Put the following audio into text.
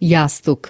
ястук.